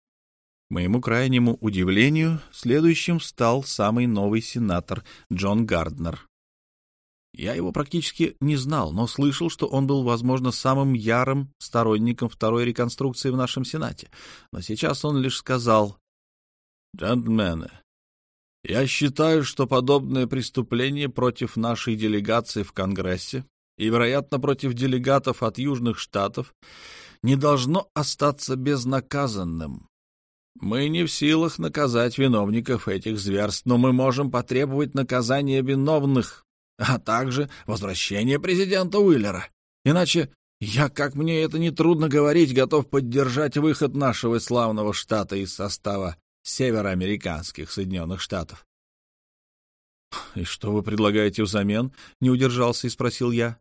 [SPEAKER 2] К моему крайнему удивлению, следующим стал самый новый сенатор Джон Гарднер. Я его практически не знал, но слышал, что он был, возможно, самым ярым сторонником второй реконструкции в нашем Сенате. Но сейчас он лишь сказал, «Джентльмены, я считаю, что подобное преступление против нашей делегации в Конгрессе и, вероятно, против делегатов от Южных Штатов не должно остаться безнаказанным. Мы не в силах наказать виновников этих зверств, но мы можем потребовать наказания виновных, а также возвращения президента Уиллера. Иначе я, как мне это нетрудно говорить, готов поддержать выход нашего славного штата из состава североамериканских Соединенных Штатов. — И что вы предлагаете взамен? — не удержался и спросил я.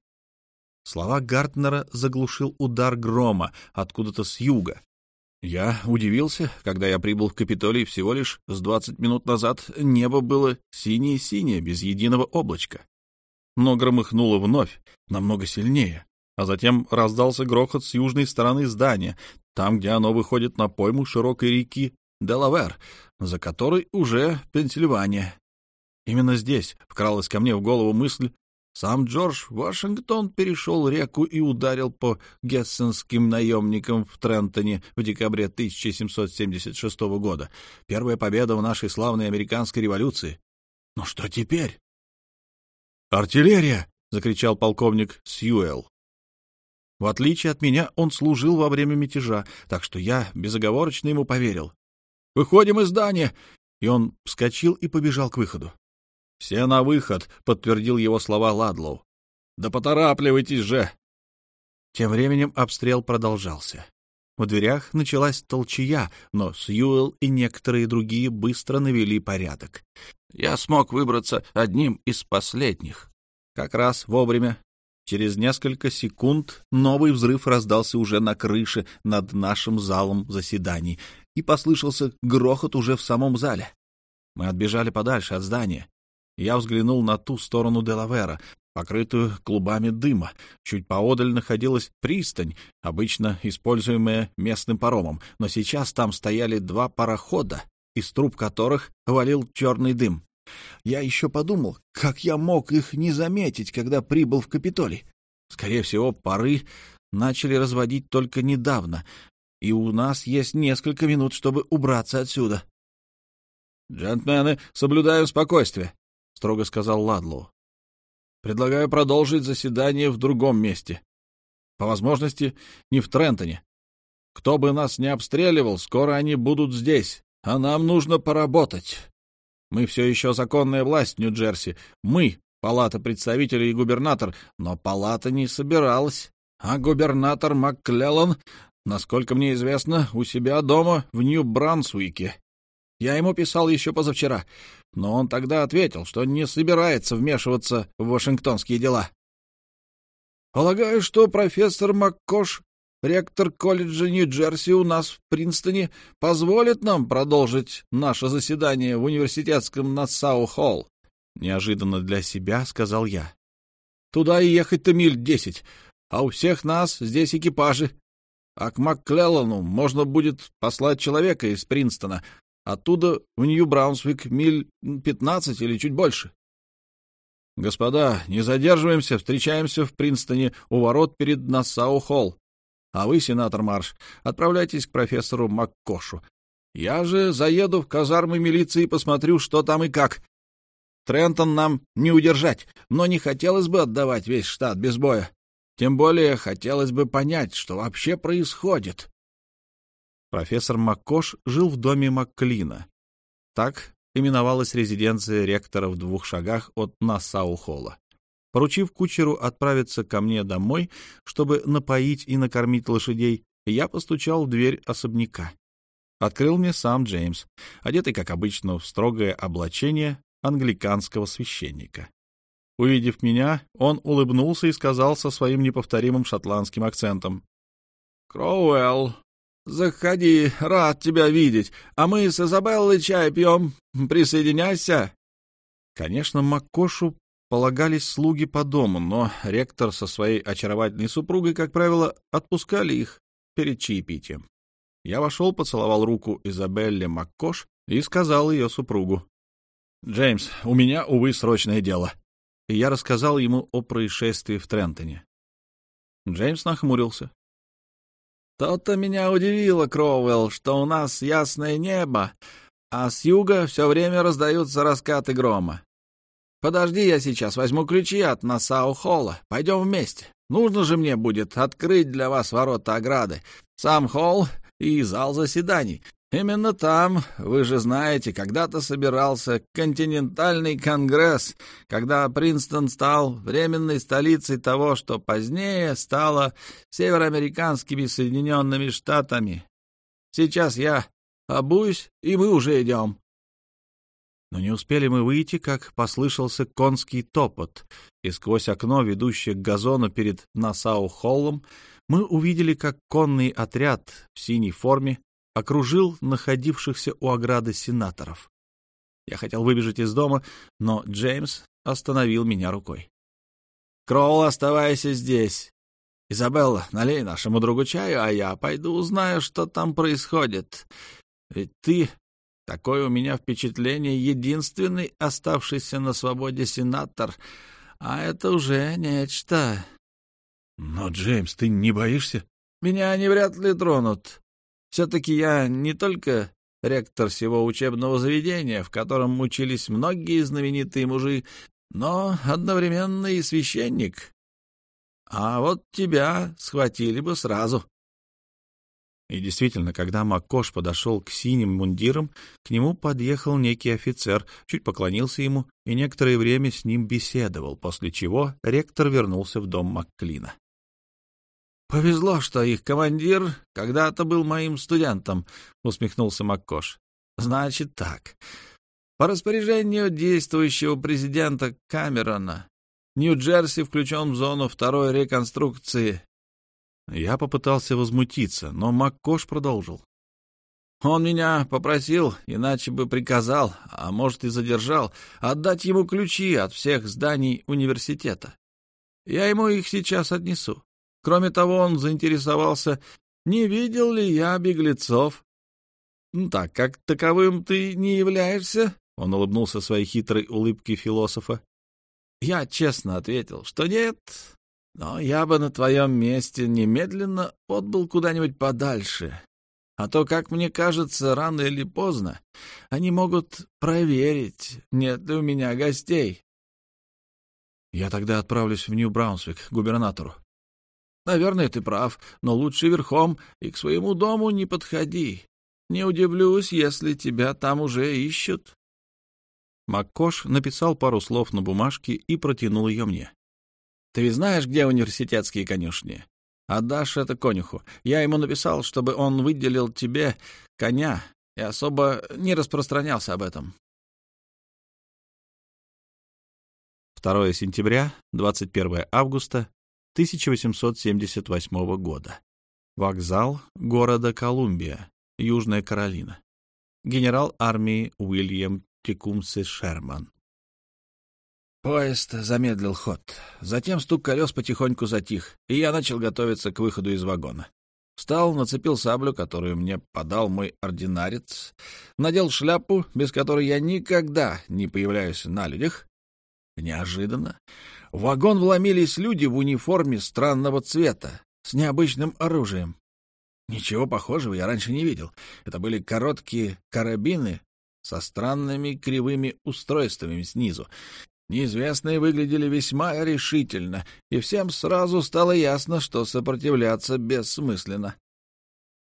[SPEAKER 2] Слова Гартнера заглушил удар грома откуда-то с юга, я удивился, когда я прибыл в Капитолий всего лишь с двадцать минут назад, небо было синее-синее, без единого облачка. Но громыхнуло вновь, намного сильнее, а затем раздался грохот с южной стороны здания, там, где оно выходит на пойму широкой реки Делавер, за которой уже Пенсильвания. Именно здесь вкралась ко мне в голову мысль сам Джордж Вашингтон перешел реку и ударил по гессенским наемникам в Трентоне в декабре 1776 года. Первая победа в нашей славной американской революции. Но что теперь? «Артиллерия!» — закричал полковник Сьюэлл. В отличие от меня, он служил во время мятежа, так что я безоговорочно ему поверил. «Выходим из здания!» И он вскочил и побежал к выходу. «Все на выход», — подтвердил его слова Ладлоу. «Да поторапливайтесь же!» Тем временем обстрел продолжался. В дверях началась толчая, но Сьюэлл и некоторые другие быстро навели порядок. Я смог выбраться одним из последних. Как раз вовремя. Через несколько секунд новый взрыв раздался уже на крыше над нашим залом заседаний, и послышался грохот уже в самом зале. Мы отбежали подальше от здания. Я взглянул на ту сторону Делавера, покрытую клубами дыма. Чуть поодаль находилась пристань, обычно используемая местным паромом, но сейчас там стояли два парохода, из труб которых валил черный дым. Я еще подумал, как я мог их не заметить, когда прибыл в Капитолий. Скорее всего, пары начали разводить только недавно, и у нас есть несколько минут, чтобы убраться отсюда. — Джентльмены, соблюдаем спокойствие, — строго сказал Ладлоу. «Предлагаю продолжить заседание в другом месте. По возможности, не в Трентоне. Кто бы нас не обстреливал, скоро они будут здесь, а нам нужно поработать. Мы все еще законная власть Нью-Джерси. Мы — палата представителей и губернатор, но палата не собиралась. А губернатор МакКлеллан, насколько мне известно, у себя дома в Нью-Брансуике. Я ему писал еще позавчера, но он тогда ответил, что не собирается вмешиваться в вашингтонские дела. Полагаю, что профессор МакКош, ректор колледжа Нью-Джерси у нас в Принстоне, позволит нам продолжить наше заседание в университетском Нассау-Холл. Неожиданно для себя сказал я. Туда и ехать-то миль десять, а у всех нас здесь экипажи. А к МакКлеллану можно будет послать человека из Принстона, Оттуда в Нью-Браунсвик миль пятнадцать или чуть больше. Господа, не задерживаемся, встречаемся в Принстоне у ворот перед Нассау-Холл. А вы, сенатор Марш, отправляйтесь к профессору Маккошу. Я же заеду в казармы милиции и посмотрю, что там и как. Трентон нам не удержать, но не хотелось бы отдавать весь штат без боя. Тем более хотелось бы понять, что вообще происходит.
[SPEAKER 1] Профессор Маккош жил в доме Макклина. Так именовалась резиденция ректора в двух шагах от Нассау-Холла. Поручив кучеру отправиться ко мне домой, чтобы напоить и накормить лошадей, я постучал в дверь особняка. Открыл мне сам Джеймс, одетый, как обычно, в строгое облачение англиканского священника. Увидев меня, он улыбнулся и сказал со своим неповторимым шотландским акцентом.
[SPEAKER 2] — Кроуэлл, заходи, рад тебя видеть, а мы с Изабеллой чай пьем, присоединяйся.
[SPEAKER 1] Конечно, Маккошу полагались слуги по дому, но ректор со своей очаровательной супругой, как правило, отпускали их перед чаепитием. Я вошел, поцеловал руку Изабелле Маккош и сказал ее супругу. «Джеймс, у меня, увы, срочное дело». И я рассказал ему о происшествии в Трентоне. Джеймс нахмурился.
[SPEAKER 2] «То-то меня удивило, Кроуэлл, что у нас ясное небо, а с юга все время раздаются раскаты грома. Подожди, я сейчас возьму ключи от Нассау-Холла. Пойдем вместе. Нужно же мне будет открыть для вас ворота ограды. Сам холл и зал заседаний. Именно там, вы же знаете, когда-то собирался континентальный конгресс, когда Принстон стал временной столицей того, что позднее стало североамериканскими Соединенными Штатами. Сейчас я обуюсь, и мы уже идем.
[SPEAKER 1] Но не успели мы выйти, как послышался конский топот, и сквозь окно, ведущее к газону перед Насау-холлом, мы увидели, как конный отряд в синей форме окружил находившихся у ограды сенаторов. Я хотел выбежать из дома, но Джеймс остановил меня рукой.
[SPEAKER 2] — Кроул, оставайся здесь. Изабелла, налей нашему другу чаю, а я пойду узнаю, что там происходит. Ведь ты, такое у меня впечатление, единственный оставшийся на свободе сенатор, а это уже нечто.
[SPEAKER 1] — Но, Джеймс, ты не боишься?
[SPEAKER 2] — Меня они вряд ли тронут. Все-таки я не только ректор всего учебного заведения, в котором учились многие знаменитые мужи, но одновременно и священник. А вот тебя схватили бы сразу.
[SPEAKER 1] И действительно, когда Макош подошел к синим мундирам, к нему подъехал некий офицер, чуть поклонился ему и некоторое время с ним беседовал, после чего ректор вернулся в дом Макклина.
[SPEAKER 2] «Повезло, что их командир когда-то был моим студентом», — усмехнулся Маккош. «Значит так. По распоряжению действующего президента Камерона Нью-Джерси включен в зону второй реконструкции».
[SPEAKER 1] Я попытался возмутиться, но Маккош продолжил.
[SPEAKER 2] Он меня попросил, иначе бы приказал, а может и задержал, отдать ему ключи от всех зданий университета. Я ему их сейчас отнесу. Кроме того, он заинтересовался, не видел ли я беглецов. «Ну так как таковым ты не являешься, — он улыбнулся своей хитрой улыбкой философа. Я честно ответил, что нет, но я бы на твоем месте немедленно отбыл куда-нибудь подальше. А то, как мне кажется, рано или поздно они могут проверить, нет ли у меня гостей.
[SPEAKER 1] Я тогда отправлюсь в Нью-Браунсвик, к губернатору.
[SPEAKER 2] Наверное, ты прав, но лучше верхом и к своему дому не подходи. Не удивлюсь, если тебя там уже ищут.
[SPEAKER 1] Маккош написал пару слов на бумажке и протянул ее мне.
[SPEAKER 2] — Ты знаешь, где университетские конюшни? Отдашь это конюху. Я ему написал, чтобы он выделил тебе коня и особо не распространялся об этом.
[SPEAKER 1] 2 сентября, 21 августа 1878 года. Вокзал города Колумбия, Южная Каролина. Генерал армии Уильям Текумсе Шерман.
[SPEAKER 2] Поезд замедлил ход. Затем стук колес потихоньку затих, и я начал готовиться к выходу из вагона. Встал, нацепил саблю, которую мне подал мой ординарец, надел шляпу, без которой я никогда не появляюсь на людях. Неожиданно в вагон вломились люди в униформе странного цвета, с необычным оружием. Ничего похожего я раньше не видел. Это были короткие карабины со странными кривыми устройствами снизу. Неизвестные выглядели весьма решительно, и всем сразу стало ясно, что сопротивляться бессмысленно.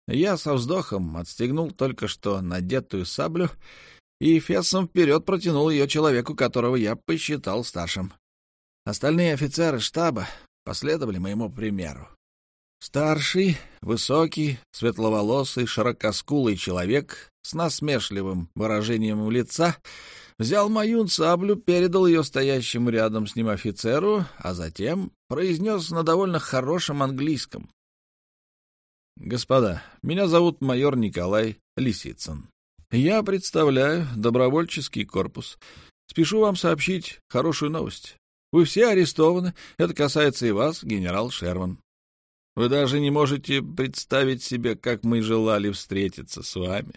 [SPEAKER 2] Я со вздохом отстегнул только что надетую саблю и фесом вперед протянул ее человеку, которого я посчитал старшим. Остальные офицеры штаба последовали моему примеру. Старший, высокий, светловолосый, широкоскулый человек с насмешливым выражением лица взял мою саблю, передал ее стоящему рядом с ним офицеру, а затем произнес на довольно хорошем английском. «Господа, меня зовут майор Николай Лисицын. Я представляю добровольческий корпус. Спешу вам сообщить хорошую новость. Вы все арестованы. Это касается и вас, генерал Шерман. Вы даже не можете представить себе, как мы желали встретиться с вами.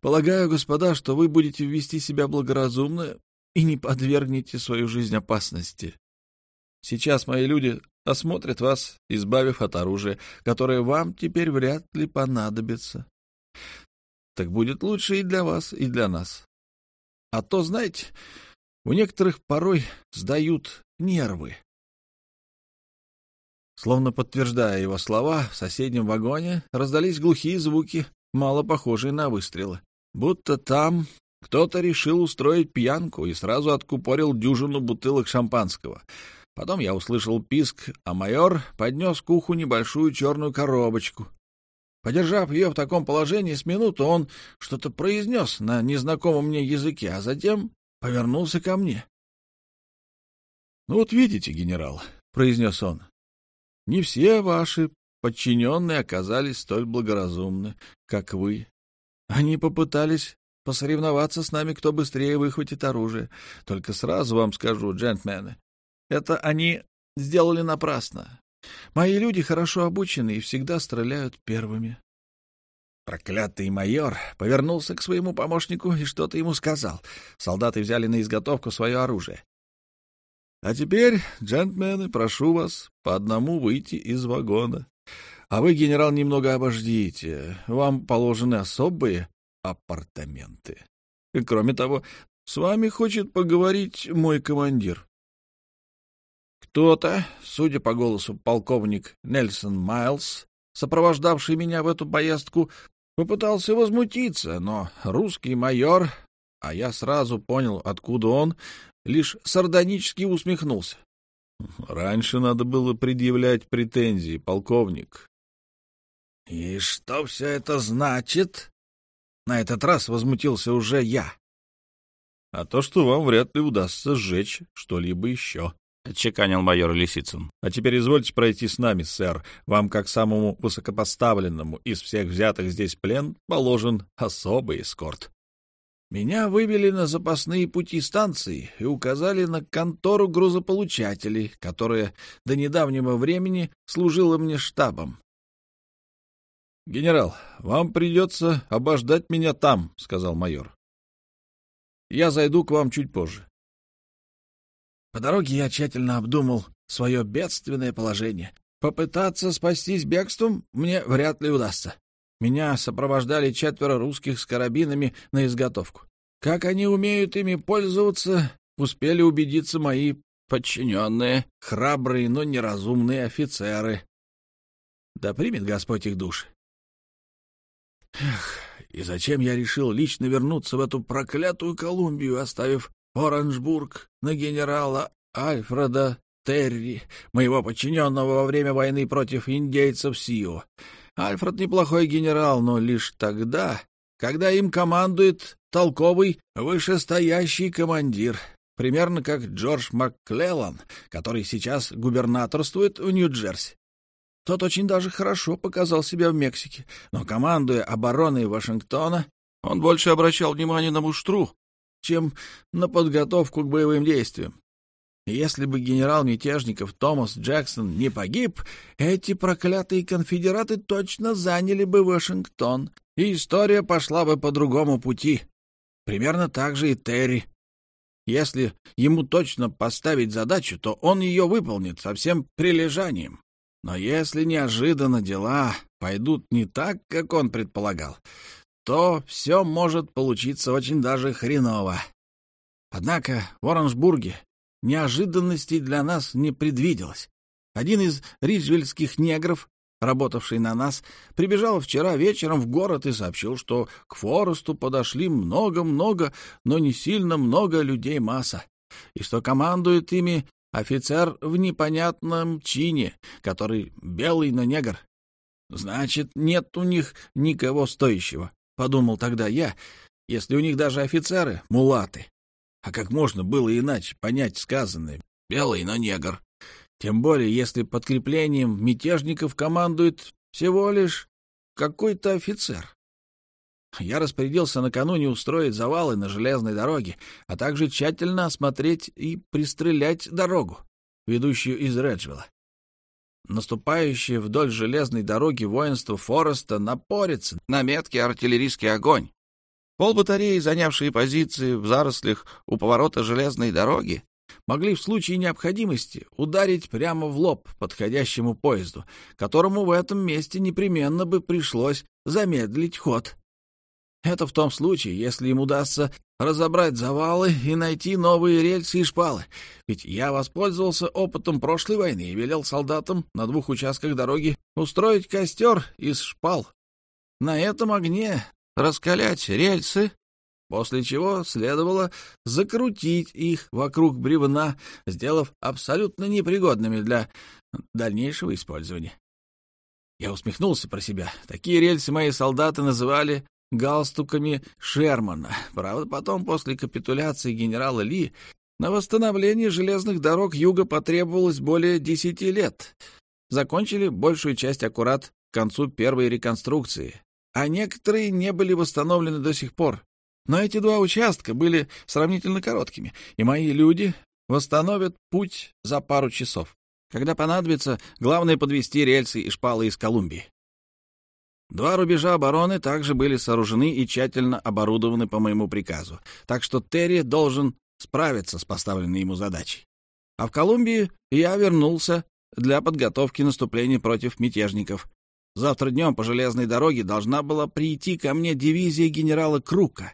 [SPEAKER 2] Полагаю, господа, что вы будете вести себя благоразумно и не подвергнете свою жизнь опасности. Сейчас мои люди осмотрят вас, избавив от оружия, которое вам теперь вряд ли понадобится. Так будет лучше и для вас, и для нас. А то, знаете, у некоторых порой сдают нервы. Словно подтверждая его слова, в соседнем вагоне раздались глухие звуки, мало похожие на выстрелы. Будто там кто-то решил устроить пьянку и сразу откупорил дюжину бутылок шампанского. Потом я услышал писк, а майор поднес к уху небольшую черную коробочку. Подержав ее в таком положении с минуту, он что-то произнес на незнакомом мне языке, а затем повернулся ко мне. — Ну вот видите, генерал, — произнес он, не все ваши подчиненные оказались столь благоразумны, как вы. Они попытались посоревноваться с нами, кто быстрее выхватит оружие. Только сразу вам скажу, джентльмены, это они сделали напрасно. Мои люди хорошо обучены и всегда стреляют первыми. Проклятый майор повернулся к своему помощнику и что-то ему сказал. Солдаты взяли на изготовку свое оружие. А теперь, джентльмены, прошу вас по одному выйти из вагона. А вы, генерал, немного обождите. Вам положены особые апартаменты. И, кроме того, с вами хочет поговорить мой командир. Кто-то, судя по голосу полковник Нельсон Майлз, сопровождавший меня в эту поездку, попытался возмутиться, но русский майор, а я сразу понял, откуда он, лишь сардонически усмехнулся. — Раньше надо было предъявлять претензии, полковник. — И что все это значит? На этот раз возмутился уже я. — А то, что вам вряд ли удастся сжечь что-либо еще. — отчеканил майор Лисицын. — А теперь извольте пройти с нами, сэр. Вам, как самому высокопоставленному из всех взятых здесь плен, положен особый эскорт. Меня вывели на запасные пути станции и указали на контору грузополучателей, которая до недавнего времени служила мне штабом. — Генерал, вам придется обождать меня там, — сказал майор. — Я зайду к вам чуть позже. По дороге я тщательно обдумал свое бедственное положение. Попытаться спастись бегством мне вряд ли удастся. Меня сопровождали четверо русских с карабинами на изготовку. Как они умеют ими пользоваться, успели убедиться мои подчиненные, храбрые, но неразумные офицеры. Да примет Господь их душ. Эх, и зачем я решил лично вернуться в эту проклятую Колумбию, оставив Оранжбург на генерала Альфреда Терри, моего подчиненного во время войны против индейцев Сио? Альфред неплохой генерал, но лишь тогда, когда им командует толковый вышестоящий командир, примерно как Джордж МакКлеллан, который сейчас губернаторствует в Нью-Джерси. Тот очень даже хорошо показал себя в Мексике, но, командуя обороной Вашингтона, он больше обращал внимание на муштру, чем на подготовку к боевым действиям. Если бы генерал мятежников Томас Джексон не погиб, эти проклятые конфедераты точно заняли бы Вашингтон, и история пошла бы по другому пути. Примерно так же и Терри. Если ему точно поставить задачу, то он ее выполнит со всем прилежанием. Но если неожиданно дела пойдут не так, как он предполагал, то все может получиться очень даже хреново. Однако в Оранжбурге неожиданностей для нас не предвиделось. Один из риджвельских негров, работавший на нас, прибежал вчера вечером в город и сообщил, что к Форесту подошли много-много, но не сильно много людей масса, и что командует ими офицер в непонятном чине, который белый, но негр. Значит, нет у них никого стоящего, — подумал тогда я, если у них даже офицеры — мулаты. А как можно было иначе понять сказанное «белый, но негр»? Тем более, если подкреплением мятежников командует всего лишь какой-то офицер. Я распорядился накануне устроить завалы на железной дороге, а также тщательно осмотреть и пристрелять дорогу, ведущую из Реджвилла. Наступающее вдоль железной дороги воинство Фореста напорится на меткий артиллерийский огонь. Полбатареи, занявшие позиции в зарослях у поворота железной дороги, могли в случае необходимости ударить прямо в лоб подходящему поезду, которому в этом месте непременно бы пришлось замедлить ход. Это в том случае, если им удастся разобрать завалы и найти новые рельсы и шпалы. Ведь я воспользовался опытом прошлой войны и велел солдатам на двух участках дороги устроить костер из шпал. На этом огне раскалять рельсы, после чего следовало закрутить их вокруг бревна, сделав абсолютно непригодными для дальнейшего использования. Я усмехнулся про себя. Такие рельсы мои солдаты называли галстуками Шермана. Правда, потом, после капитуляции генерала Ли, на восстановление железных дорог Юга потребовалось более десяти лет. Закончили большую часть аккурат к концу первой реконструкции, а некоторые не были восстановлены до сих пор. Но эти два участка были сравнительно короткими, и мои люди восстановят путь за пару часов. Когда понадобится, главное подвести рельсы и шпалы из Колумбии. Два рубежа обороны также были сооружены и тщательно оборудованы по моему приказу, так что Терри должен справиться с поставленной ему задачей. А в Колумбии я вернулся для подготовки наступления против мятежников. Завтра днем по железной дороге должна была прийти ко мне дивизия генерала Крука.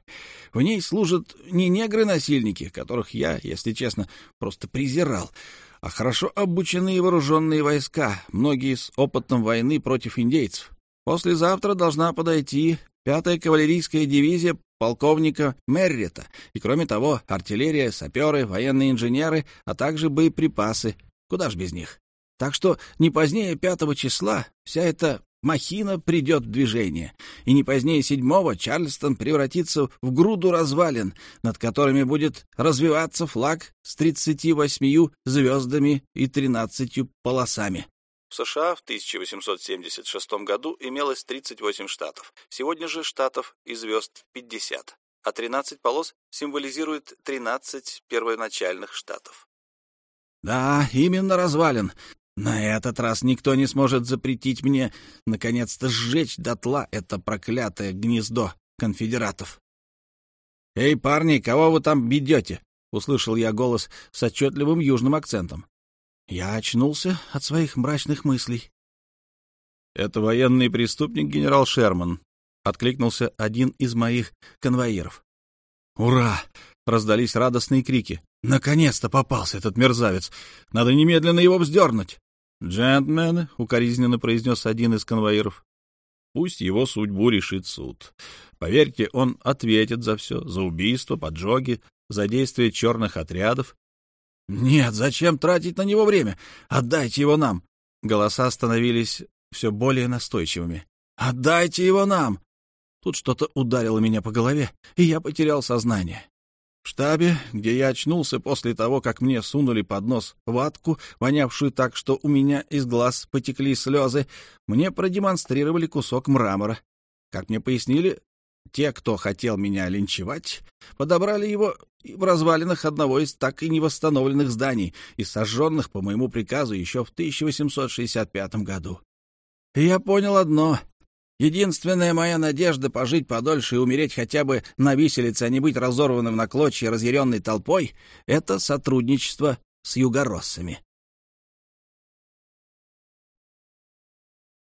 [SPEAKER 2] В ней служат не негры-насильники, которых я, если честно, просто презирал, а хорошо обученные вооруженные войска, многие с опытом войны против индейцев. Послезавтра должна подойти пятая кавалерийская дивизия полковника Меррита, и, кроме того, артиллерия, саперы, военные инженеры, а также боеприпасы. Куда ж без них? Так что не позднее пятого числа вся эта махина придет в движение, и не позднее седьмого Чарльстон превратится в груду развалин, над которыми будет развиваться флаг с тридцати восьмию звездами и тринадцатью полосами.
[SPEAKER 1] В США в 1876 году имелось 38 штатов, сегодня же штатов и звезд 50, а 13 полос символизирует 13 первоначальных штатов.
[SPEAKER 2] Да, именно развалин. На этот раз никто не сможет запретить мне наконец-то сжечь дотла это проклятое гнездо конфедератов. «Эй, парни, кого вы там бедете?» — услышал я голос с отчетливым южным акцентом. Я очнулся от своих мрачных мыслей.
[SPEAKER 1] «Это военный преступник генерал Шерман», — откликнулся один из моих конвоиров.
[SPEAKER 2] «Ура!» — раздались радостные крики. «Наконец-то попался этот мерзавец! Надо немедленно его вздернуть!»
[SPEAKER 1] «Джентльмены», — укоризненно произнес один из конвоиров, — «пусть его судьбу решит суд. Поверьте, он ответит за все, за убийство, поджоги, за действия черных отрядов
[SPEAKER 2] «Нет, зачем тратить на него время? Отдайте его нам!» Голоса становились все более настойчивыми. «Отдайте его нам!» Тут что-то ударило меня по голове, и я потерял сознание. В штабе, где я очнулся после того, как мне сунули под нос ватку, вонявшую так, что у меня из глаз потекли слезы, мне продемонстрировали кусок мрамора. Как мне пояснили, те, кто хотел меня линчевать, подобрали его в развалинах одного из так и не восстановленных зданий и сожженных по моему приказу еще в 1865 году. И я понял одно. Единственная моя надежда пожить подольше и умереть хотя бы на виселице, а не быть разорванным на клочья разъяренной толпой — это сотрудничество с югороссами.